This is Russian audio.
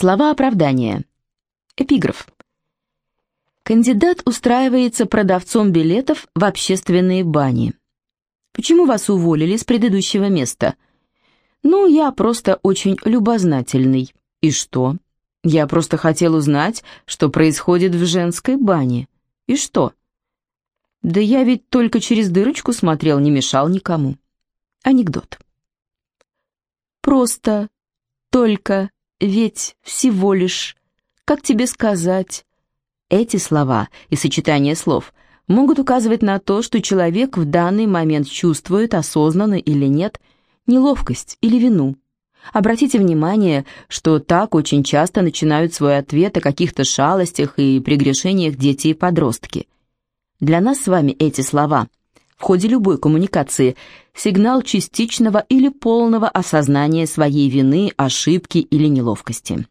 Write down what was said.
Слова оправдания. Эпиграф. Кандидат устраивается продавцом билетов в общественные бани. Почему вас уволили с предыдущего места? Ну, я просто очень любознательный. И что? Я просто хотел узнать, что происходит в женской бане. И что? Да я ведь только через дырочку смотрел, не мешал никому. Анекдот. Просто, только, ведь, всего лишь, как тебе сказать? Эти слова и сочетание слов могут указывать на то, что человек в данный момент чувствует, осознанно или нет, неловкость или вину. Обратите внимание, что так очень часто начинают свой ответ о каких-то шалостях и прегрешениях дети и подростки. Для нас с вами эти слова в ходе любой коммуникации сигнал частичного или полного осознания своей вины, ошибки или неловкости.